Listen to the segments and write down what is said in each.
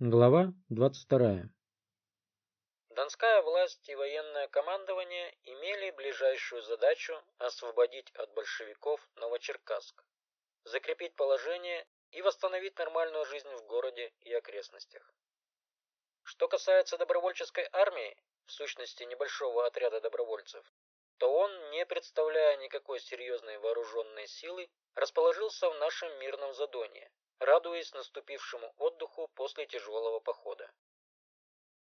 Глава 22. Донская власть и военное командование имели ближайшую задачу освободить от большевиков Новочеркасск, закрепить положение и восстановить нормальную жизнь в городе и окрестностях. Что касается добровольческой армии, в сущности небольшого отряда добровольцев, то он, не представляя никакой серьезной вооруженной силы, расположился в нашем мирном Задонье, радуясь наступившему отдыху после тяжелого похода.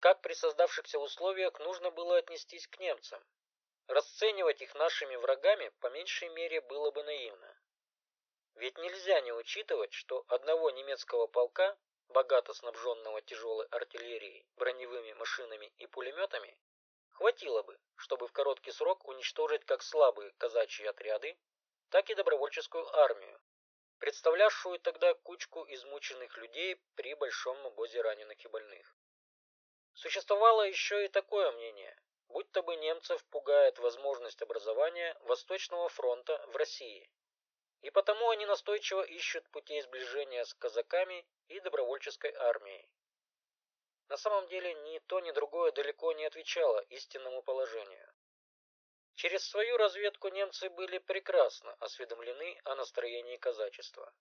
Как при создавшихся условиях нужно было отнестись к немцам? Расценивать их нашими врагами по меньшей мере было бы наивно. Ведь нельзя не учитывать, что одного немецкого полка, богато снабженного тяжелой артиллерией, броневыми машинами и пулеметами, хватило бы, чтобы в короткий срок уничтожить как слабые казачьи отряды, так и добровольческую армию, представлявшую тогда кучку измученных людей при большом обозе раненых и больных. Существовало еще и такое мнение, будто бы немцев пугает возможность образования Восточного фронта в России, и потому они настойчиво ищут путей сближения с казаками и добровольческой армией. На самом деле ни то, ни другое далеко не отвечало истинному положению. Через свою разведку немцы были прекрасно осведомлены о настроении казачества.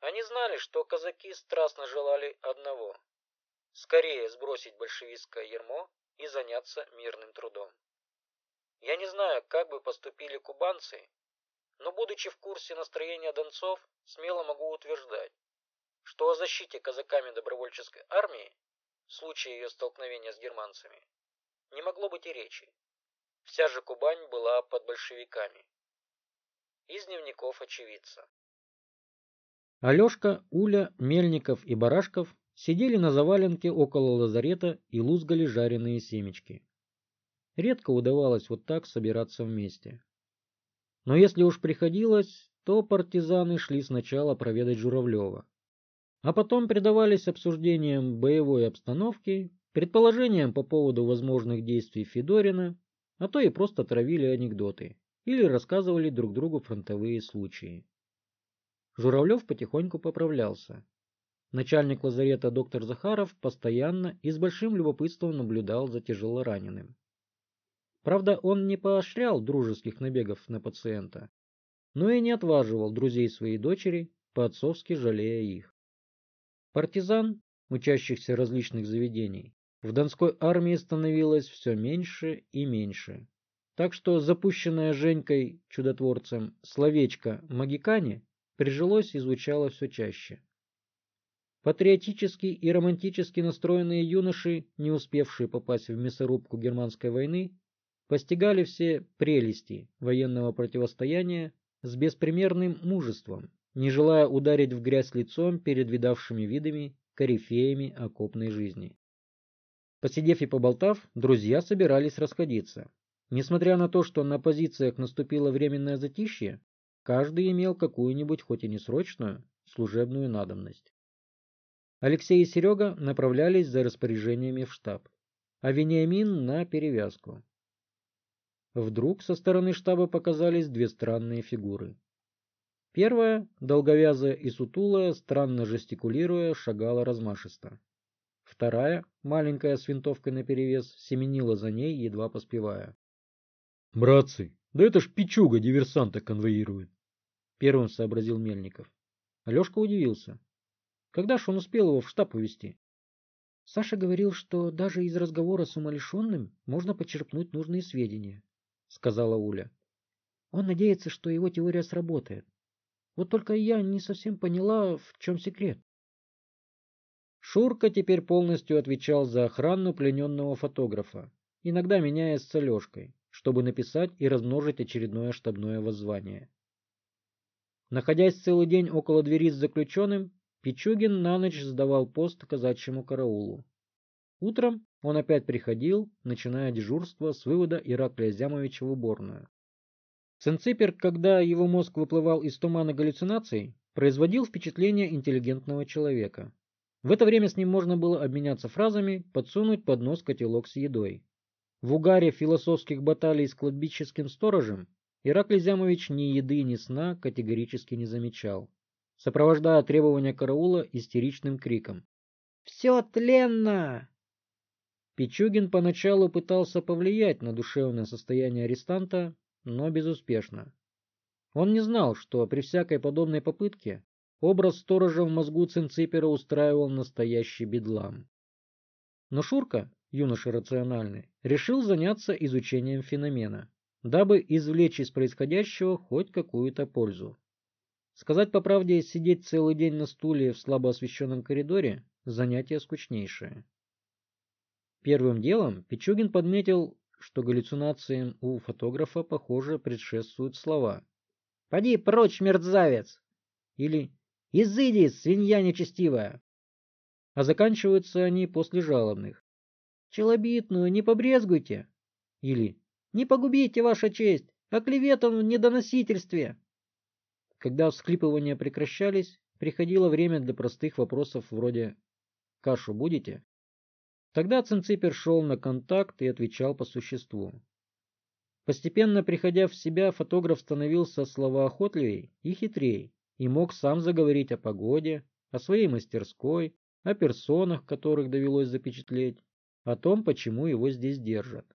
Они знали, что казаки страстно желали одного – скорее сбросить большевистское ермо и заняться мирным трудом. Я не знаю, как бы поступили кубанцы, но, будучи в курсе настроения донцов, смело могу утверждать, что о защите казаками добровольческой армии в случае ее столкновения с германцами не могло быть и речи. Вся же Кубань была под большевиками. Из дневников очевидца. Алешка, Уля, Мельников и Барашков сидели на заваленке около лазарета и лузгали жареные семечки. Редко удавалось вот так собираться вместе. Но если уж приходилось, то партизаны шли сначала проведать Журавлева, а потом предавались обсуждениям боевой обстановки, предположениям по поводу возможных действий Федорина а то и просто травили анекдоты или рассказывали друг другу фронтовые случаи. Журавлев потихоньку поправлялся. Начальник лазарета доктор Захаров постоянно и с большим любопытством наблюдал за тяжелораненым. Правда, он не поощрял дружеских набегов на пациента, но и не отваживал друзей своей дочери, по-отцовски жалея их. Партизан, учащихся различных заведений, в Донской армии становилось все меньше и меньше. Так что запущенное Женькой чудотворцем словечко «магикане» прижилось и звучало все чаще. Патриотически и романтически настроенные юноши, не успевшие попасть в мясорубку германской войны, постигали все прелести военного противостояния с беспримерным мужеством, не желая ударить в грязь лицом перед видавшими видами корифеями окопной жизни. Посидев и поболтав, друзья собирались расходиться. Несмотря на то, что на позициях наступило временное затишье, каждый имел какую-нибудь, хоть и не срочную, служебную надобность. Алексей и Серега направлялись за распоряжениями в штаб, а Вениамин на перевязку. Вдруг со стороны штаба показались две странные фигуры. Первая, долговязая и сутулая, странно жестикулируя, шагала размашисто. Вторая, маленькая с винтовкой наперевес, семенила за ней, едва поспевая. «Братцы, да это ж пичуга диверсанта конвоирует!» Первым сообразил Мельников. Алешка удивился. Когда ж он успел его в штаб увезти? Саша говорил, что даже из разговора с умалишенным можно почерпнуть нужные сведения, сказала Уля. Он надеется, что его теория сработает. Вот только я не совсем поняла, в чем секрет. Шурка теперь полностью отвечал за охрану плененного фотографа, иногда меняясь с Алешкой, чтобы написать и размножить очередное штабное воззвание. Находясь целый день около двери с заключенным, Пичугин на ночь сдавал пост казачьему караулу. Утром он опять приходил, начиная дежурство с вывода Ираклия Зямовича в уборную. Ценципер, когда его мозг выплывал из тумана галлюцинаций, производил впечатление интеллигентного человека. В это время с ним можно было обменяться фразами, подсунуть под нос котелок с едой. В угаре философских баталий с кладбищеским сторожем Ираклий Зямович ни еды, ни сна категорически не замечал, сопровождая требования караула истеричным криком. Все тленно!» Пичугин поначалу пытался повлиять на душевное состояние арестанта, но безуспешно. Он не знал, что при всякой подобной попытке образ сторожа в мозгу Цинципера устраивал настоящий бедлам. Но Шурка, юноша рациональный, решил заняться изучением феномена, дабы извлечь из происходящего хоть какую-то пользу. Сказать по правде, сидеть целый день на стуле в слабо освещенном коридоре – занятие скучнейшее. Первым делом Пичугин подметил, что галлюцинациям у фотографа, похоже, предшествуют слова «Поди прочь, мерзавец!» или «Изыди, свинья нечестивая!» А заканчиваются они после жалобных «Челобитную не побрезгуйте!» или «Не погубите, ваша честь, оклеветан в недоносительстве!» Когда всхлипывания прекращались, приходило время для простых вопросов вроде «Кашу будете?» Тогда Цинципер шел на контакт и отвечал по существу. Постепенно приходя в себя, фотограф становился словоохотливей и хитрей и мог сам заговорить о погоде, о своей мастерской, о персонах, которых довелось запечатлеть, о том, почему его здесь держат.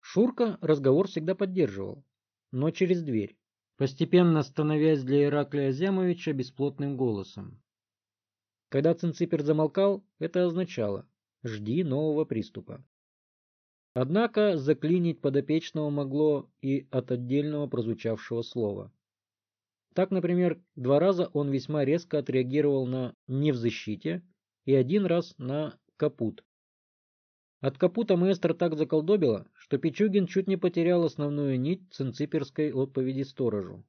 Шурка разговор всегда поддерживал, но через дверь, постепенно становясь для Ираклия Азямовича бесплотным голосом. Когда Цинципер замолкал, это означало Жди нового приступа. Однако заклинить подопечного могло и от отдельного прозвучавшего слова. Так, например, два раза он весьма резко отреагировал на «не в защите» и один раз на «капут». От капута маэстро так заколдобило, что Пичугин чуть не потерял основную нить цинциперской отповеди сторожу.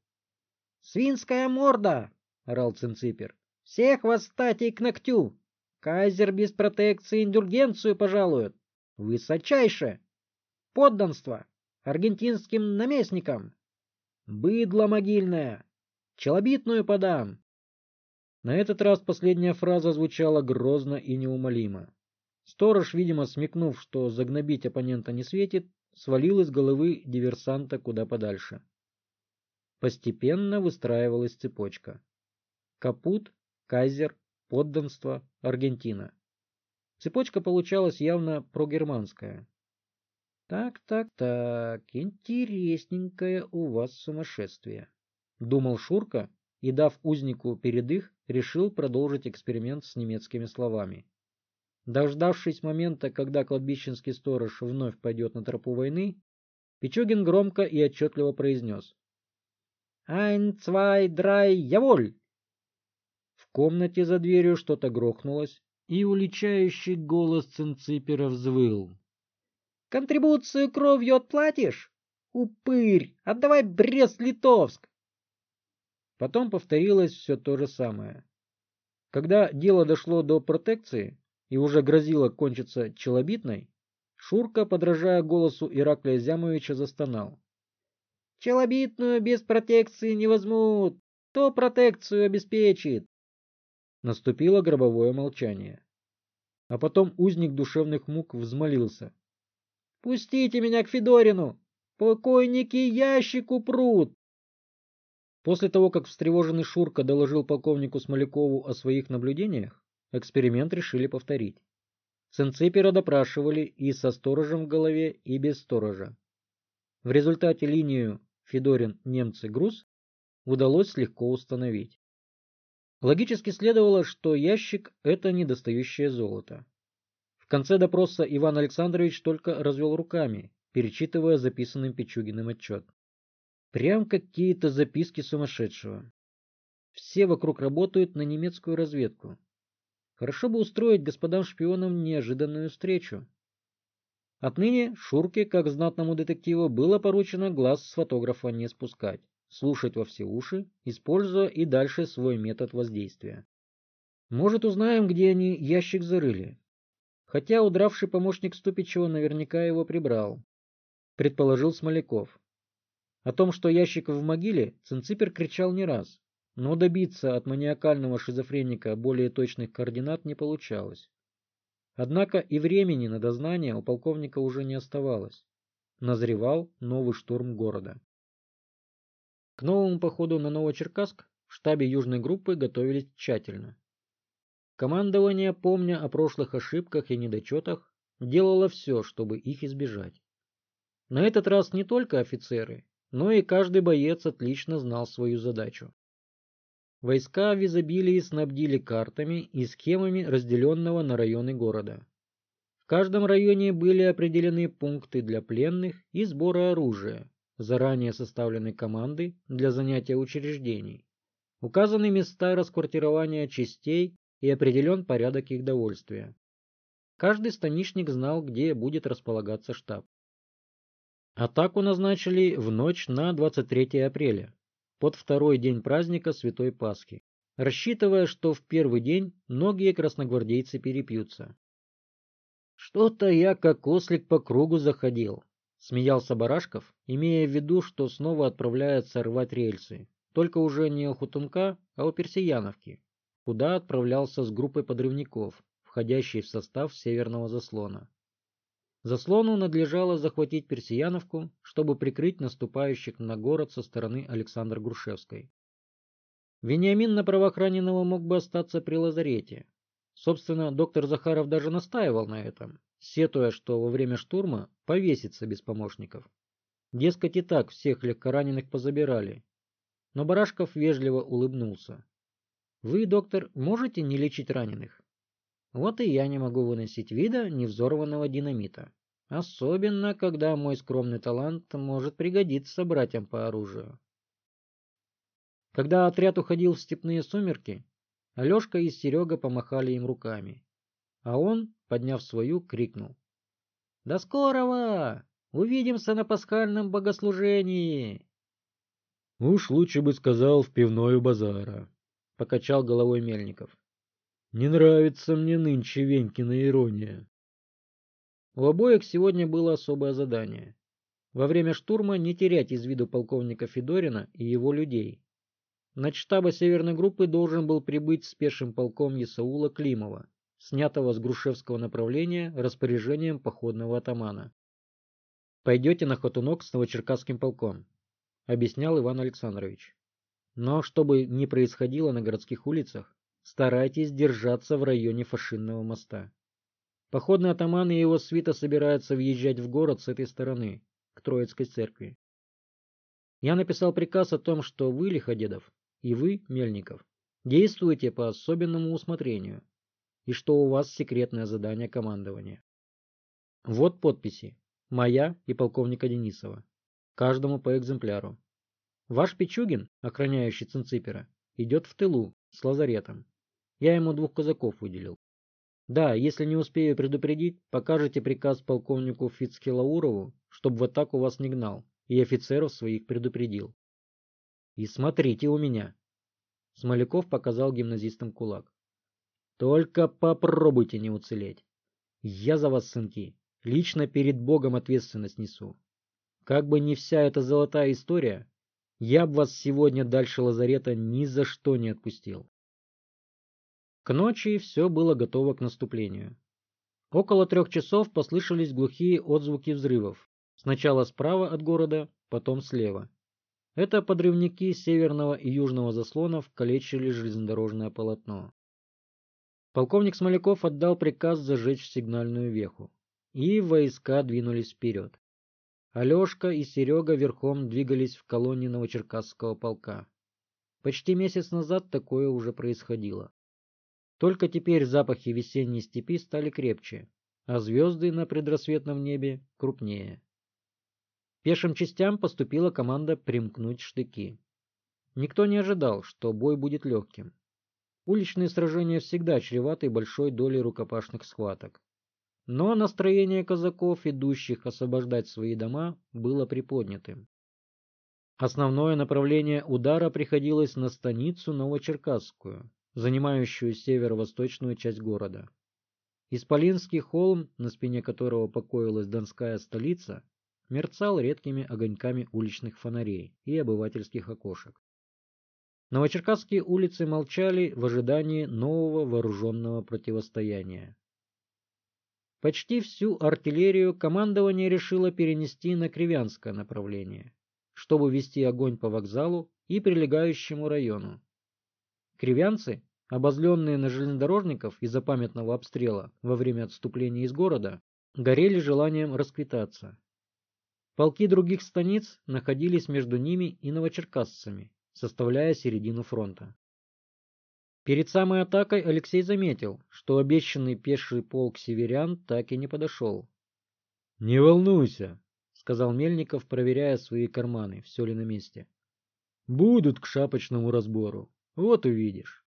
«Свинская морда!» — орал цинципер. «Всех восстать и к ногтю! Кайзер без протекции индульгенцию пожалует. Высочайше. Подданство. Аргентинским наместникам. Быдло могильное. Челобитную подам. На этот раз последняя фраза звучала грозно и неумолимо. Сторож, видимо, смекнув, что загнобить оппонента не светит, свалил из головы диверсанта куда подальше. Постепенно выстраивалась цепочка. Капут, Кайзер, подданство, Аргентина. Цепочка получалась явно прогерманская. Так, так, так, интересненькое у вас сумасшествие. Думал Шурка и, дав узнику передых, решил продолжить эксперимент с немецкими словами. Дождавшись момента, когда кладбищенский сторож вновь пойдет на тропу войны, Пичугин громко и отчетливо произнес. «Ein, zwei, drei, jawohl!» комнате за дверью что-то грохнулось, и уличающий голос Цинципера взвыл. «Контрибуцию кровью отплатишь? Упырь! Отдавай Брест-Литовск!» Потом повторилось все то же самое. Когда дело дошло до протекции и уже грозило кончиться челобитной, Шурка, подражая голосу Ираклия Зямовича, застонал. «Челобитную без протекции не возьмут! Кто протекцию обеспечит?» Наступило гробовое молчание. А потом узник душевных мук взмолился. «Пустите меня к Федорину! Покойники ящику прут!» После того, как встревоженный Шурка доложил полковнику Смолякову о своих наблюдениях, эксперимент решили повторить. Ценципера допрашивали и со сторожем в голове, и без сторожа. В результате линию Федорин-немцы-груз удалось легко установить. Логически следовало, что ящик – это недостающее золото. В конце допроса Иван Александрович только развел руками, перечитывая записанным Пичугиным отчет. Прям какие-то записки сумасшедшего. Все вокруг работают на немецкую разведку. Хорошо бы устроить господам шпионам неожиданную встречу. Отныне Шурке, как знатному детективу, было поручено глаз с фотографа не спускать слушать во все уши, используя и дальше свой метод воздействия. Может, узнаем, где они ящик зарыли. Хотя удравший помощник Ступичева наверняка его прибрал, предположил Смоляков. О том, что ящик в могиле, Цинципер кричал не раз, но добиться от маниакального шизофреника более точных координат не получалось. Однако и времени на дознание у полковника уже не оставалось. Назревал новый штурм города. К новому походу на Новочеркасск в штабе южной группы готовились тщательно. командование, помня о прошлых ошибках и недочетах, делало все, чтобы их избежать. На этот раз не только офицеры, но и каждый боец отлично знал свою задачу. Войска в изобилии снабдили картами и схемами разделенного на районы города. В каждом районе были определены пункты для пленных и сбора оружия, заранее составлены команды для занятия учреждений, указаны места расквартирования частей и определен порядок их довольствия. Каждый станишник знал, где будет располагаться штаб. Атаку назначили в ночь на 23 апреля, под второй день праздника Святой Пасхи, рассчитывая, что в первый день многие красногвардейцы перепьются. «Что-то я как ослик по кругу заходил», — смеялся Барашков, имея в виду, что снова отправляется рвать рельсы, только уже не у Хутунка, а у Персияновки, куда отправлялся с группой подрывников, входящей в состав северного заслона. Заслону надлежало захватить Персияновку, чтобы прикрыть наступающих на город со стороны Александра Грушевской. Вениамин на правах раненого мог бы остаться при лазарете. Собственно, доктор Захаров даже настаивал на этом, сетуя, что во время штурма повесится без помощников. Дескать, и так всех легкораненых позабирали. Но Барашков вежливо улыбнулся. «Вы, доктор, можете не лечить раненых? Вот и я не могу выносить вида невзорванного динамита. Особенно, когда мой скромный талант может пригодиться братьям по оружию. Когда отряд уходил в степные сумерки, Алешка и Серега помахали им руками. А он, подняв свою, крикнул. «До скорого! Увидимся на пасхальном богослужении!» «Уж лучше бы сказал в пивную базара», — покачал головой Мельников. Не нравится мне нынче Венькина ирония. У обоих сегодня было особое задание. Во время штурма не терять из виду полковника Федорина и его людей. На штаба Северной группы должен был прибыть с пешим полком Исаула Климова, снятого с Грушевского направления распоряжением походного атамана. «Пойдете на Хотунок с Новочеркасским полком», — объяснял Иван Александрович. «Но чтобы не происходило на городских улицах, старайтесь держаться в районе Фашинного моста. Походный атаман и его свита собираются въезжать в город с этой стороны, к Троицкой церкви. Я написал приказ о том, что вы, Лиходедов, и вы, Мельников, действуете по особенному усмотрению, и что у вас секретное задание командования. Вот подписи. Моя и полковника Денисова. Каждому по экземпляру. Ваш Пичугин, охраняющий Цинципера, идет в тылу с лазаретом. Я ему двух казаков выделил. Да, если не успею предупредить, покажете приказ полковнику Фицкелаурову, чтобы в атаку вас не гнал, и офицеров своих предупредил. И смотрите у меня. Смоляков показал гимназистам кулак. Только попробуйте не уцелеть. Я за вас, сынки, лично перед Богом ответственность несу. Как бы не вся эта золотая история, я б вас сегодня дальше лазарета ни за что не отпустил. К ночи все было готово к наступлению. Около трех часов послышались глухие отзвуки взрывов. Сначала справа от города, потом слева. Это подрывники северного и южного заслонов калечили железнодорожное полотно. Полковник Смоляков отдал приказ зажечь сигнальную веху, и войска двинулись вперед. Алешка и Серега верхом двигались в колонне Новочеркасского полка. Почти месяц назад такое уже происходило. Только теперь запахи весенней степи стали крепче, а звезды на предрассветном небе крупнее. Пешим частям поступила команда примкнуть штыки. Никто не ожидал, что бой будет легким. Уличные сражения всегда чреваты большой долей рукопашных схваток. Но настроение казаков, идущих освобождать свои дома, было приподнятым. Основное направление удара приходилось на станицу Новочеркасскую, занимающую северо-восточную часть города. Исполинский холм, на спине которого покоилась Донская столица, мерцал редкими огоньками уличных фонарей и обывательских окошек. Новочеркасские улицы молчали в ожидании нового вооруженного противостояния. Почти всю артиллерию командование решило перенести на Кривянское направление, чтобы вести огонь по вокзалу и прилегающему району. Кривянцы обозленные на железнодорожников из-за памятного обстрела во время отступления из города, горели желанием расквитаться. Полки других станиц находились между ними и новочеркассцами, составляя середину фронта. Перед самой атакой Алексей заметил, что обещанный пеший полк северян так и не подошел. «Не волнуйся», — сказал Мельников, проверяя свои карманы, все ли на месте. «Будут к шапочному разбору. Вот увидишь».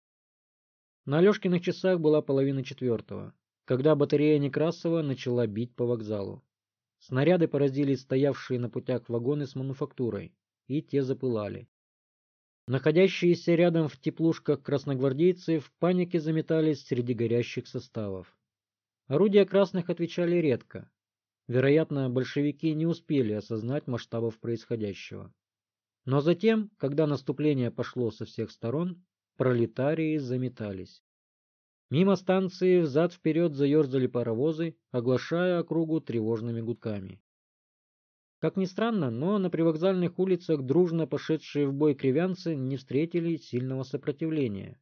На Алешкиных часах была половина четвертого, когда батарея Некрасова начала бить по вокзалу. Снаряды поразили стоявшие на путях вагоны с мануфактурой, и те запылали. Находящиеся рядом в теплушках красногвардейцы в панике заметались среди горящих составов. Орудия красных отвечали редко. Вероятно, большевики не успели осознать масштабов происходящего. Но затем, когда наступление пошло со всех сторон, пролетарии заметались. Мимо станции взад-вперед заерзали паровозы, оглашая округу тревожными гудками. Как ни странно, но на привокзальных улицах дружно пошедшие в бой кривянцы не встретили сильного сопротивления.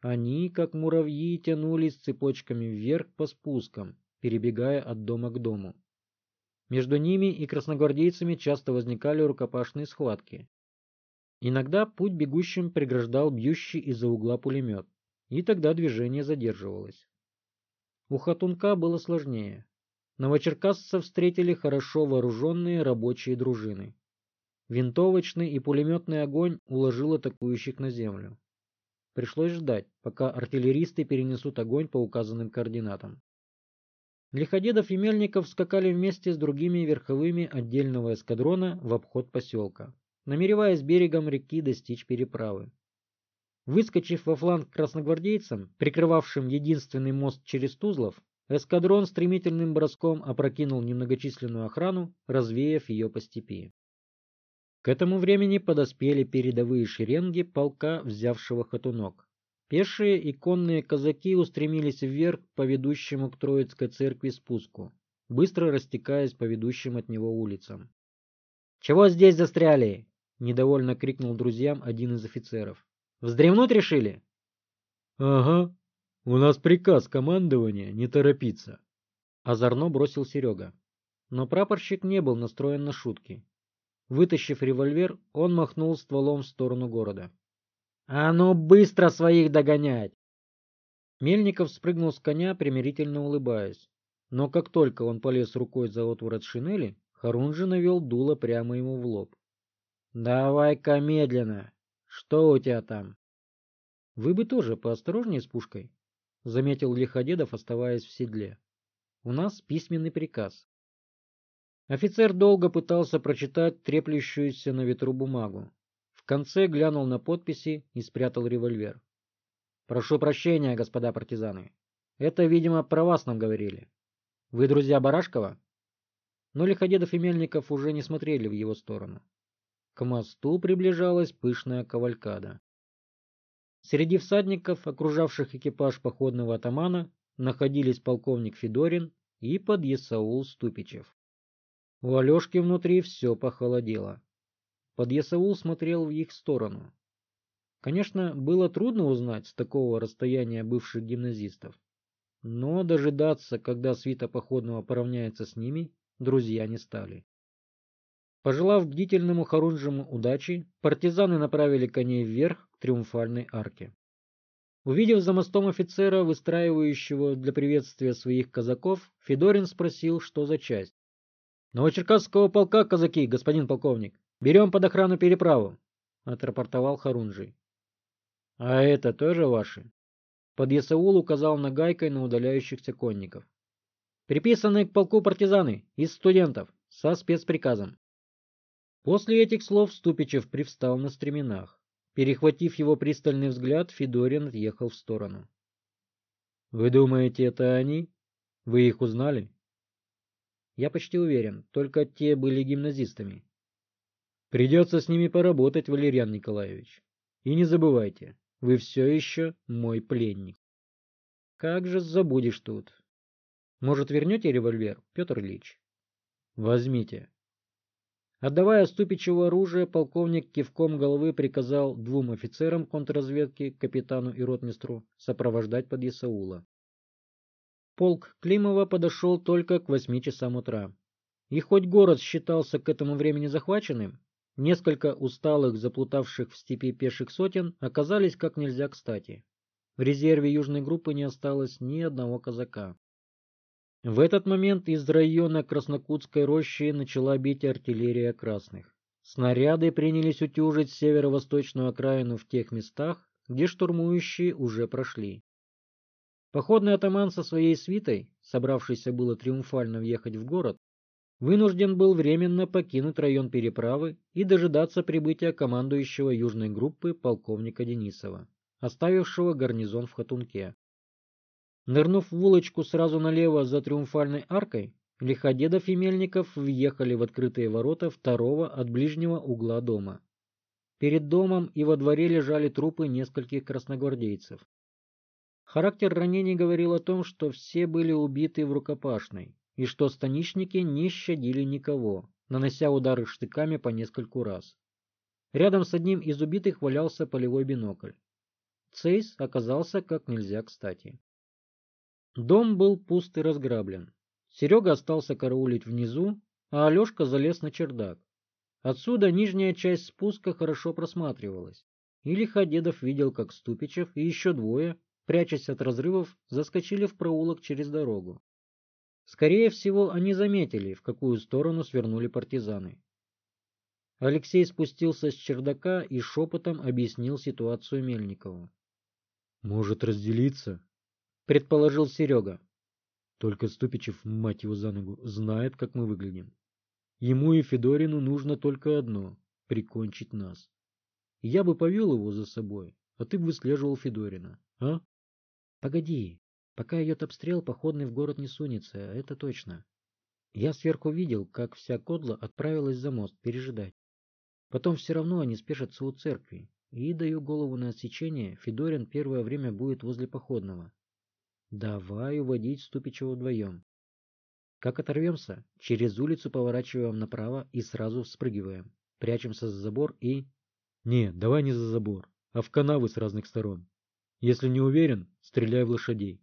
Они, как муравьи, тянулись цепочками вверх по спускам, перебегая от дома к дому. Между ними и красногвардейцами часто возникали рукопашные схватки. Иногда путь бегущим преграждал бьющий из-за угла пулемет, и тогда движение задерживалось. У Хатунка было сложнее. Новочеркассцев встретили хорошо вооруженные рабочие дружины. Винтовочный и пулеметный огонь уложил атакующих на землю. Пришлось ждать, пока артиллеристы перенесут огонь по указанным координатам. Лиходедов и Мельников скакали вместе с другими верховыми отдельного эскадрона в обход поселка, намереваясь берегом реки достичь переправы. Выскочив во фланг красногвардейцам, прикрывавшим единственный мост через Тузлов, Эскадрон стремительным броском опрокинул немногочисленную охрану, развеяв ее по степи. К этому времени подоспели передовые шеренги полка, взявшего хатунок. Пешие и конные казаки устремились вверх по ведущему к Троицкой церкви спуску, быстро растекаясь по ведущим от него улицам. «Чего здесь застряли?» — недовольно крикнул друзьям один из офицеров. «Вздремнуть решили?» «Ага», у нас приказ командования не торопиться. Озорно бросил Серега. Но прапорщик не был настроен на шутки. Вытащив револьвер, он махнул стволом в сторону города. «А ну быстро своих догонять!» Мельников спрыгнул с коня, примирительно улыбаясь. Но как только он полез рукой за отворот шинели, Харунжи навел дуло прямо ему в лоб. «Давай-ка медленно! Что у тебя там?» «Вы бы тоже поосторожнее с пушкой», — заметил Лиходедов, оставаясь в седле. «У нас письменный приказ». Офицер долго пытался прочитать треплющуюся на ветру бумагу. В конце глянул на подписи и спрятал револьвер. «Прошу прощения, господа партизаны. Это, видимо, про вас нам говорили. Вы друзья Барашкова?» Но Лиходедов и Мельников уже не смотрели в его сторону. К мосту приближалась пышная кавалькада. Среди всадников, окружавших экипаж походного атамана, находились полковник Федорин и подъясаул Ступичев. У Алешки внутри все похолодело. Подъясаул смотрел в их сторону. Конечно, было трудно узнать с такого расстояния бывших гимназистов. Но дожидаться, когда свита походного поравняется с ними, друзья не стали. Пожелав бдительному Харунжему удачи, партизаны направили коней вверх к триумфальной арке. Увидев за мостом офицера, выстраивающего для приветствия своих казаков, Федорин спросил, что за часть. «Новочеркасского полка, казаки, господин полковник. Берем под охрану переправу», — отрапортовал Харунжий. «А это тоже ваши?» Подъясаул указал нагайкой на удаляющихся конников. «Приписанные к полку партизаны, из студентов, со спецприказом. После этих слов Ступичев привстал на стременах. Перехватив его пристальный взгляд, Федорин отъехал в сторону. «Вы думаете, это они? Вы их узнали?» «Я почти уверен, только те были гимназистами». «Придется с ними поработать, Валерьян Николаевич. И не забывайте, вы все еще мой пленник». «Как же забудешь тут?» «Может, вернете револьвер, Петр Ильич?» «Возьмите. Отдавая Ступичеву оружие, полковник кивком головы приказал двум офицерам контрразведки, капитану и ротмистру, сопровождать подъясаула. Полк Климова подошел только к восьми часам утра. И хоть город считался к этому времени захваченным, несколько усталых, заплутавших в степи пеших сотен оказались как нельзя кстати. В резерве южной группы не осталось ни одного казака. В этот момент из района Краснокутской рощи начала бить артиллерия красных. Снаряды принялись утюжить северо-восточную окраину в тех местах, где штурмующие уже прошли. Походный атаман со своей свитой, собравшийся было триумфально въехать в город, вынужден был временно покинуть район переправы и дожидаться прибытия командующего южной группы полковника Денисова, оставившего гарнизон в Хатунке. Нырнув в улочку сразу налево за триумфальной аркой, Лиходедов и Мельников въехали в открытые ворота второго от ближнего угла дома. Перед домом и во дворе лежали трупы нескольких красногвардейцев. Характер ранений говорил о том, что все были убиты в рукопашной, и что станичники не щадили никого, нанося удары штыками по нескольку раз. Рядом с одним из убитых валялся полевой бинокль. Цейс оказался как нельзя кстати. Дом был пуст и разграблен. Серега остался караулить внизу, а Алешка залез на чердак. Отсюда нижняя часть спуска хорошо просматривалась. И Лиходедов видел, как Ступичев и еще двое, прячась от разрывов, заскочили в проулок через дорогу. Скорее всего, они заметили, в какую сторону свернули партизаны. Алексей спустился с чердака и шепотом объяснил ситуацию Мельникову. «Может разделиться?» Предположил Серега. Только Ступичев, мать его за ногу, знает, как мы выглядим. Ему и Федорину нужно только одно — прикончить нас. Я бы повел его за собой, а ты бы выслеживал Федорина, а? Погоди, пока идет обстрел, походный в город не сунется, это точно. Я сверху видел, как вся кодла отправилась за мост пережидать. Потом все равно они спешатся у церкви, и даю голову на отсечение, Федорин первое время будет возле походного. Давай уводить Ступичева вдвоем. Как оторвемся, через улицу поворачиваем направо и сразу вспрыгиваем. Прячемся за забор и... Не, давай не за забор, а в канавы с разных сторон. Если не уверен, стреляй в лошадей.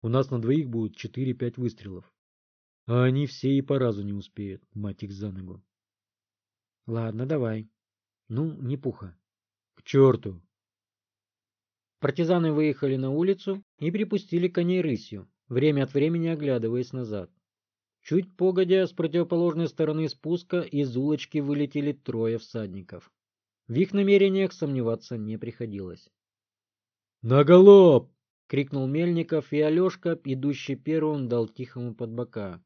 У нас на двоих будет четыре-пять выстрелов. А они все и по разу не успеют, мать их за ногу. Ладно, давай. Ну, не пуха. К черту, Партизаны выехали на улицу и припустили коней рысью, время от времени оглядываясь назад. Чуть погодя, с противоположной стороны спуска из улочки вылетели трое всадников. В их намерениях сомневаться не приходилось. «На галоп!» — крикнул Мельников, и Алешка, идущий первым, дал тихому под бока.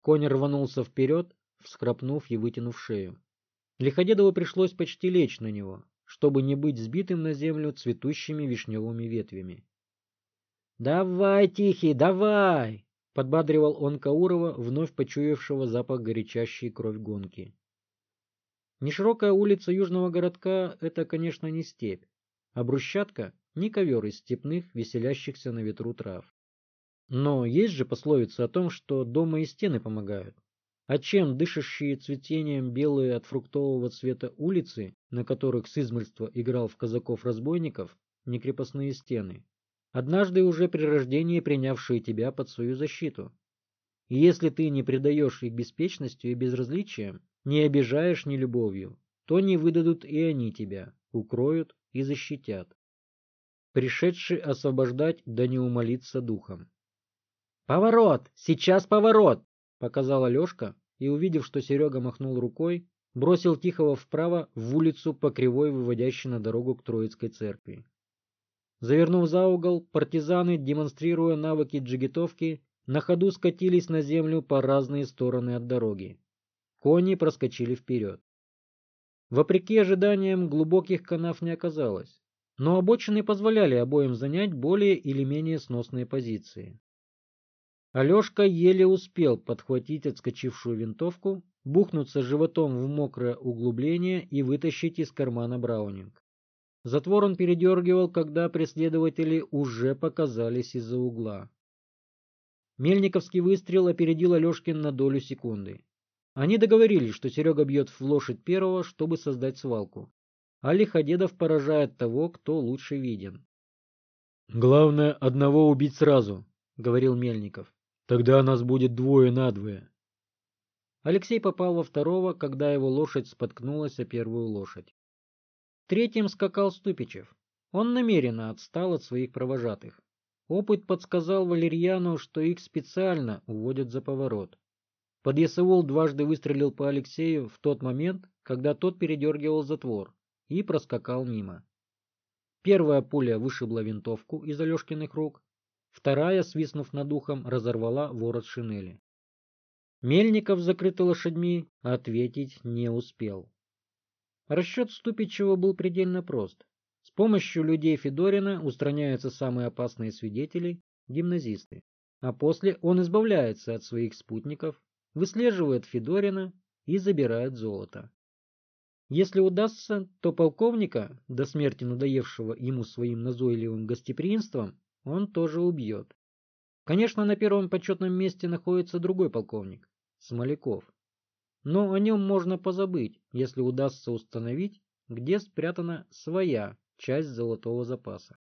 Конь рванулся вперед, вскрапнув и вытянув шею. Лиходедову пришлось почти лечь на него, чтобы не быть сбитым на землю цветущими вишневыми ветвями. «Давай, Тихий, давай!» — подбадривал он Каурова, вновь почуявшего запах горячащей кровь гонки. Неширокая улица южного городка — это, конечно, не степь, а брусчатка — не ковер из степных, веселящихся на ветру трав. Но есть же пословица о том, что дома и стены помогают. А чем дышащие цветением белые от фруктового цвета улицы, на которых с измольства играл в казаков-разбойников, не крепостные стены, однажды уже при рождении принявшие тебя под свою защиту? И если ты не предаешь их беспечностью и безразличием, не обижаешь ни любовью, то не выдадут и они тебя, укроют и защитят. Пришедший освобождать, да не умолиться духом. «Поворот! Сейчас поворот!» — показала Лешка, и, увидев, что Серега махнул рукой, бросил Тихого вправо в улицу по кривой, выводящей на дорогу к Троицкой церкви. Завернув за угол, партизаны, демонстрируя навыки джигитовки, на ходу скатились на землю по разные стороны от дороги. Кони проскочили вперед. Вопреки ожиданиям, глубоких канав не оказалось, но обочины позволяли обоим занять более или менее сносные позиции. Алешка еле успел подхватить отскочившую винтовку, бухнуться животом в мокрое углубление и вытащить из кармана браунинг. Затвор он передергивал, когда преследователи уже показались из-за угла. Мельниковский выстрел опередил Алешкин на долю секунды. Они договорились, что Серега бьет в лошадь первого, чтобы создать свалку. А Лиходедов поражает того, кто лучше виден. «Главное, одного убить сразу», — говорил Мельников. «Тогда нас будет двое на двое». Алексей попал во второго, когда его лошадь споткнулась о первую лошадь. Третьим скакал Ступичев. Он намеренно отстал от своих провожатых. Опыт подсказал Валерьяну, что их специально уводят за поворот. Подъясаул дважды выстрелил по Алексею в тот момент, когда тот передергивал затвор, и проскакал мимо. Первая пуля вышибла винтовку из Алешкиных рук, вторая, свистнув над ухом, разорвала ворот шинели. Мельников, закрытый лошадьми, ответить не успел. Расчет Ступичева был предельно прост. С помощью людей Федорина устраняются самые опасные свидетели – гимназисты. А после он избавляется от своих спутников, выслеживает Федорина и забирает золото. Если удастся, то полковника, до смерти надоевшего ему своим назойливым гостеприимством, он тоже убьет. Конечно, на первом почетном месте находится другой полковник, Смоляков. Но о нем можно позабыть, если удастся установить, где спрятана своя часть золотого запаса.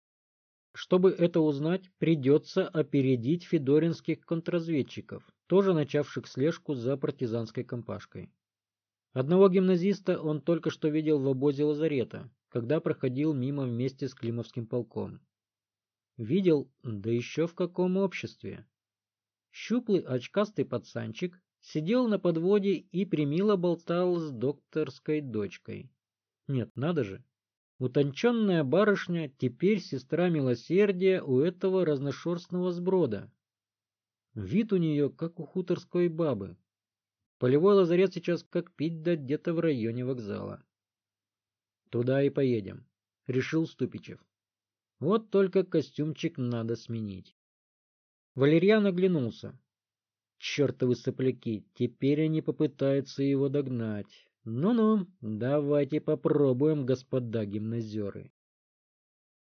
Чтобы это узнать, придется опередить федоринских контрразведчиков, тоже начавших слежку за партизанской компашкой. Одного гимназиста он только что видел в обозе лазарета, когда проходил мимо вместе с Климовским полком. Видел, да еще в каком обществе. Щуплый очкастый пацанчик сидел на подводе и примило болтал с докторской дочкой. Нет, надо же. Утонченная барышня теперь сестра милосердия у этого разношерстного сброда. Вид у нее, как у хуторской бабы. Полевой лазарет сейчас как пить да где-то в районе вокзала. Туда и поедем, решил Ступичев. Вот только костюмчик надо сменить. Валерьян оглянулся. Чертовы сопляки, теперь они попытаются его догнать. Ну-ну, давайте попробуем, господа гимназеры.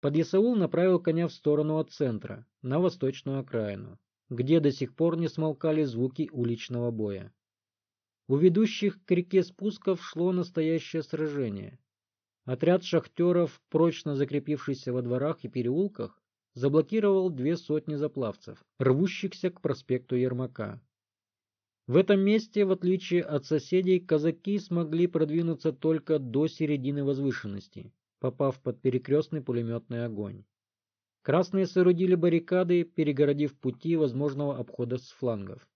Подъясаул направил коня в сторону от центра, на восточную окраину, где до сих пор не смолкали звуки уличного боя. У ведущих к реке спусков шло настоящее сражение. Отряд шахтеров, прочно закрепившийся во дворах и переулках, заблокировал две сотни заплавцев, рвущихся к проспекту Ермака. В этом месте, в отличие от соседей, казаки смогли продвинуться только до середины возвышенности, попав под перекрестный пулеметный огонь. Красные соорудили баррикады, перегородив пути возможного обхода с флангов.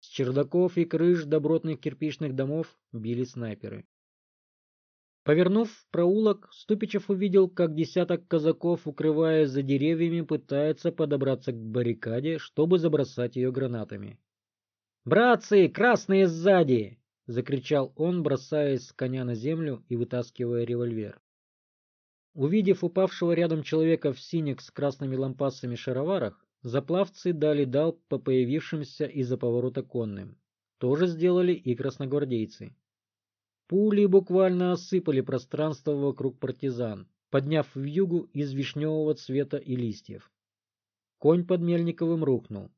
С чердаков и крыш добротных кирпичных домов били снайперы. Повернув в проулок, Ступичев увидел, как десяток казаков, укрываясь за деревьями, пытается подобраться к баррикаде, чтобы забросать ее гранатами. «Братцы, красные сзади!» — закричал он, бросаясь с коня на землю и вытаскивая револьвер. Увидев упавшего рядом человека в синих с красными лампасами шароварах, заплавцы дали дал по появившимся из-за поворота конным. То же сделали и красногвардейцы. Пули буквально осыпали пространство вокруг партизан, подняв в югу из вишневого цвета и листьев. Конь под Мельниковым рухнул.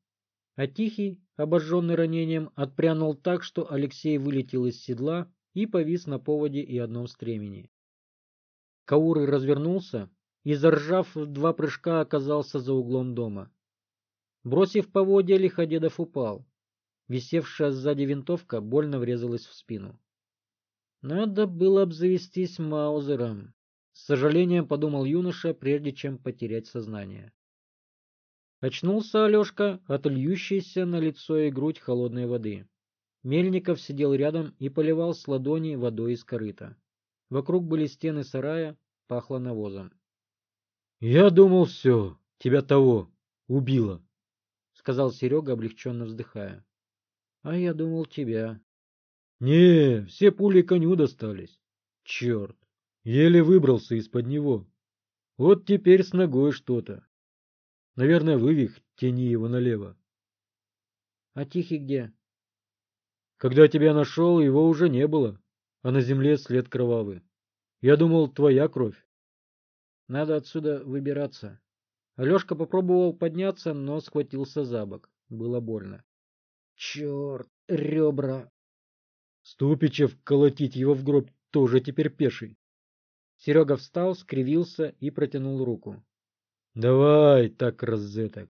А Тихий, обожженный ранением, отпрянул так, что Алексей вылетел из седла и повис на поводе и одном стремени. Кауры развернулся и, заржав в два прыжка, оказался за углом дома. Бросив поводья, Лиходедов упал. Висевшая сзади винтовка больно врезалась в спину. Надо было обзавестись Маузером. С сожалением подумал юноша, прежде чем потерять сознание. Очнулся Алешка от льющейся на лицо и грудь холодной воды. Мельников сидел рядом и поливал с ладони водой из корыта. Вокруг были стены сарая, пахло навозом. — Я думал, все, тебя того, убило, — сказал Серега, облегченно вздыхая. — А я думал, тебя. Не, все пули коню достались. Черт, еле выбрался из-под него. Вот теперь с ногой что-то. Наверное, вывих, тени его налево. А Тихий где? Когда тебя нашел, его уже не было, а на земле след кровавый. Я думал, твоя кровь. Надо отсюда выбираться. Алешка попробовал подняться, но схватился за бок. Было больно. Черт, ребра, Ступичев колотить его в гроб тоже теперь пеший. Серега встал, скривился и протянул руку. Давай так розеток.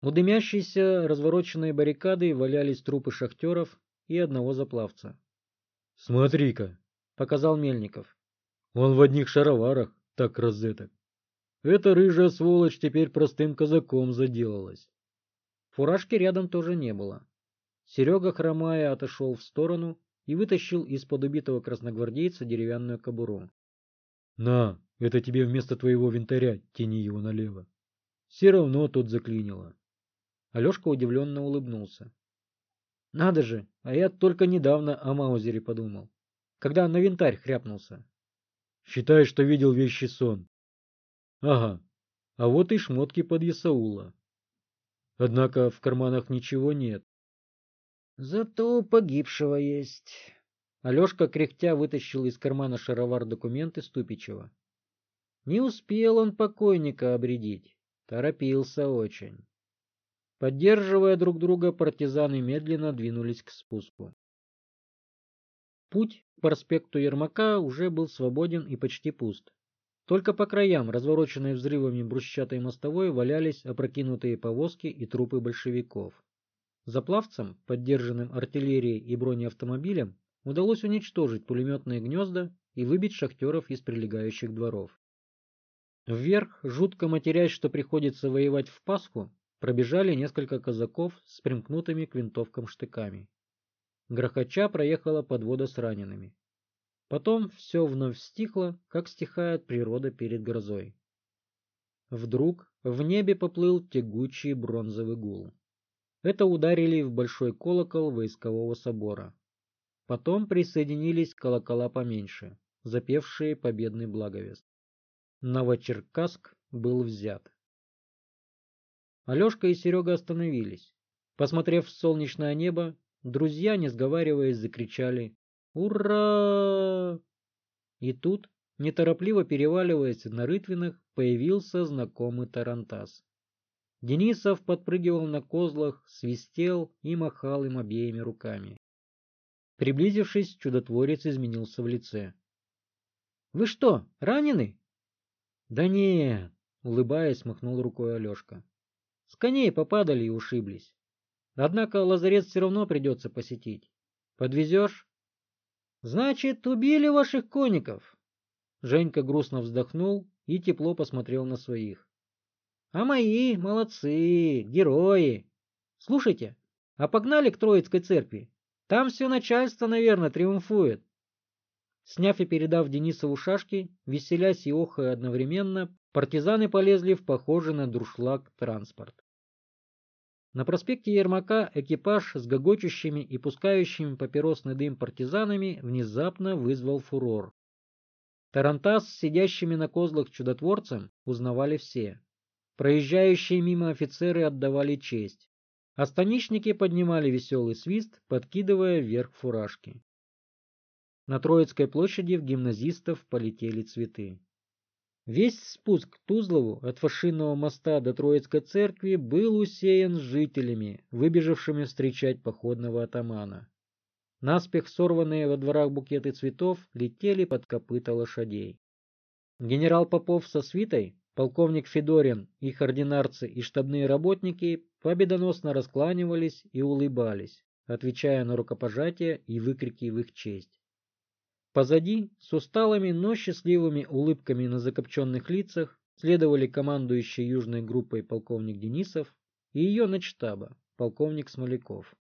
У дымящейся развороченной баррикады валялись трупы шахтеров и одного заплавца. Смотри-ка, показал Мельников. Он в одних шароварах, так розеток. Эта рыжая сволочь теперь простым казаком заделалась. Фуражки рядом тоже не было. Серега, хромая, отошел в сторону и вытащил из-под убитого красногвардейца деревянную кобуру. — На, это тебе вместо твоего винтаря тяни его налево. Все равно тут заклинило. Алешка удивленно улыбнулся. — Надо же, а я только недавно о Маузере подумал, когда на винтарь хряпнулся. — Считай, что видел вещий сон. — Ага, а вот и шмотки под Ясаула. Однако в карманах ничего нет. Зато у погибшего есть. Алешка кряхтя вытащил из кармана шаровар документы Ступичева. Не успел он покойника обредить, торопился очень. Поддерживая друг друга, партизаны медленно двинулись к спуску. Путь к проспекту Ермака уже был свободен и почти пуст. Только по краям, развороченной взрывами брусчатой мостовой, валялись опрокинутые повозки и трупы большевиков. Заплавцам, поддержанным артиллерией и бронеавтомобилем, удалось уничтожить пулеметные гнезда и выбить шахтеров из прилегающих дворов. Вверх, жутко матерясь, что приходится воевать в Пасху, пробежали несколько казаков с примкнутыми к винтовкам штыками. Грохоча проехала подвода с ранеными. Потом все вновь стихло, как стихает природа перед грозой. Вдруг в небе поплыл тягучий бронзовый гул. Это ударили в большой колокол войскового собора. Потом присоединились колокола поменьше, запевшие победный благовест. Новочеркасск был взят. Алешка и Серега остановились. Посмотрев в солнечное небо, друзья, не сговариваясь, закричали «Ура!». И тут, неторопливо переваливаясь на рытвинах, появился знакомый тарантас. Денисов подпрыгивал на козлах, свистел и махал им обеими руками. Приблизившись, чудотворец изменился в лице. — Вы что, ранены? — Да нет, — улыбаясь, махнул рукой Алешка. — С коней попадали и ушиблись. Однако лазарет все равно придется посетить. Подвезешь? — Значит, убили ваших конников? Женька грустно вздохнул и тепло посмотрел на своих. А мои молодцы, герои. Слушайте, а погнали к Троицкой церкви. Там все начальство, наверное, триумфует. Сняв и передав Денисову шашки, веселясь и охая одновременно, партизаны полезли в похожий на друшлаг транспорт. На проспекте Ермака экипаж с гогочущими и пускающими папиросный дым партизанами внезапно вызвал фурор. Тарантас с сидящими на козлах чудотворцем узнавали все. Проезжающие мимо офицеры отдавали честь, а станичники поднимали веселый свист, подкидывая вверх фуражки. На Троицкой площади в гимназистов полетели цветы. Весь спуск к Тузлову от Фашинного моста до Троицкой церкви был усеян жителями, выбежавшими встречать походного атамана. Наспех сорванные во дворах букеты цветов летели под копыта лошадей. Генерал Попов со свитой Полковник Федорин, их ординарцы и штабные работники победоносно раскланивались и улыбались, отвечая на рукопожатия и выкрики в их честь. Позади, с усталыми, но счастливыми улыбками на закопченных лицах, следовали командующий южной группой полковник Денисов и ее начтаба, полковник Смоляков.